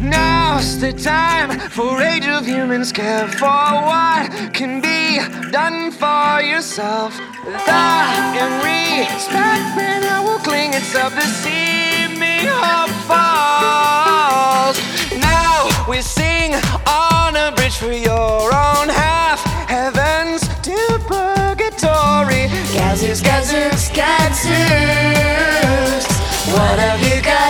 Now's the time for age of humans care for what can be done for yourself. Thy in respect, will cling me falls. Now we sing on a bridge for your own half. Heavens to purgatory. Gazers, gazers, gazers. What have you got?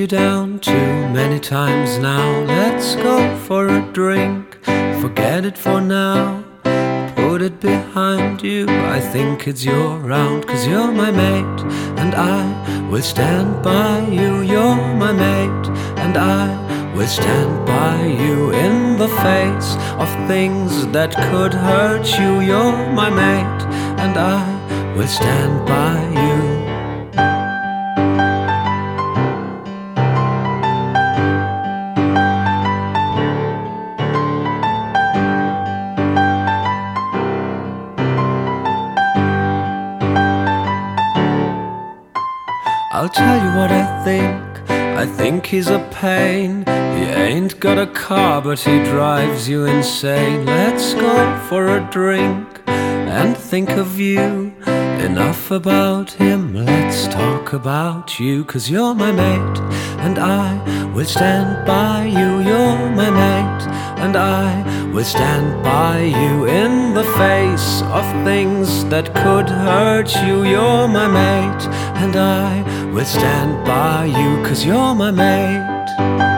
You down too many times now. Let's go for a drink. Forget it for now. Put it behind you. I think it's your round, cause you're my mate. And I will stand by you. You're my mate. And I will stand by you in the face of things that could hurt you. You're my mate. And I will stand by you. Tell you what I think. I think he's a pain. He ain't got a car, but he drives you insane. Let's go for a drink and think of you. Enough about him, let's talk about you. Cause you're my mate, and I will stand by you. You're my mate, and I will stand by you in the face of things that could hurt you. You're my mate, and I will stand by you. Cause you're my mate.